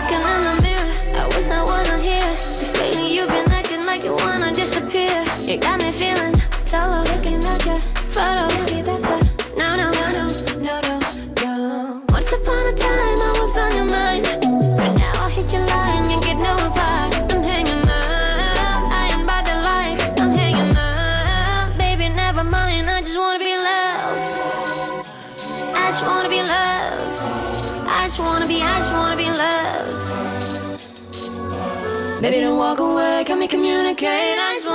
looking in the mirror. I wish I wasn't here. Cause lately you've been acting like you wanna disappear. You got me feeling solo looking at your photo. Maybe that's a no, no, no, no, no, no, no. Once upon a time I was on your mind. But now I hit your line you get no reply. I'm hanging up. I am by the light. I'm hanging up. Baby, never mind. I just wanna be loved. I just wanna be loved. I just wanna be, I just wanna be loved. Baby, don't walk away, can we communicate? I just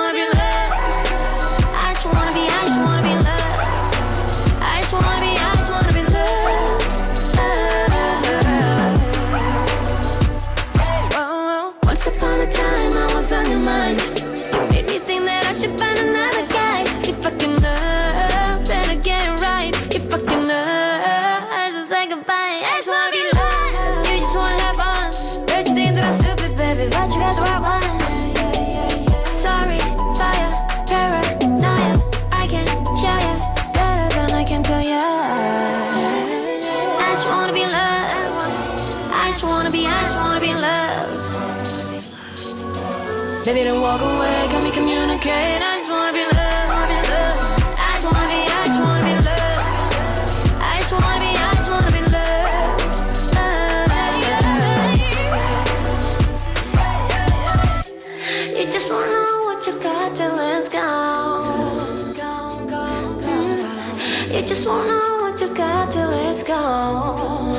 than I can tell ya. I just wanna be loved. I just wanna be, I just wanna be loved. Baby, don't walk away, can we communicate? You just wanna know what you got till it's gone.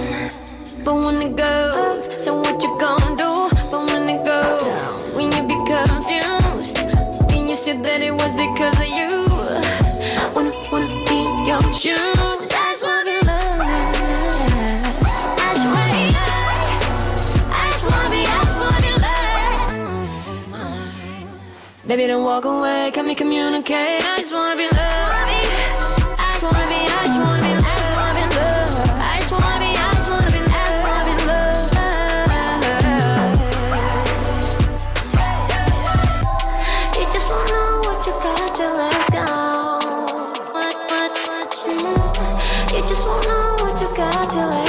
But when it goes, so what you gonna do? But when it goes, when you be confused, and you said that it was because of you. Wanna, wanna be your shoes. That's what we love. Loved. Baby, don't walk away, can we communicate? I just wanna be loved. just wanna know what you got to I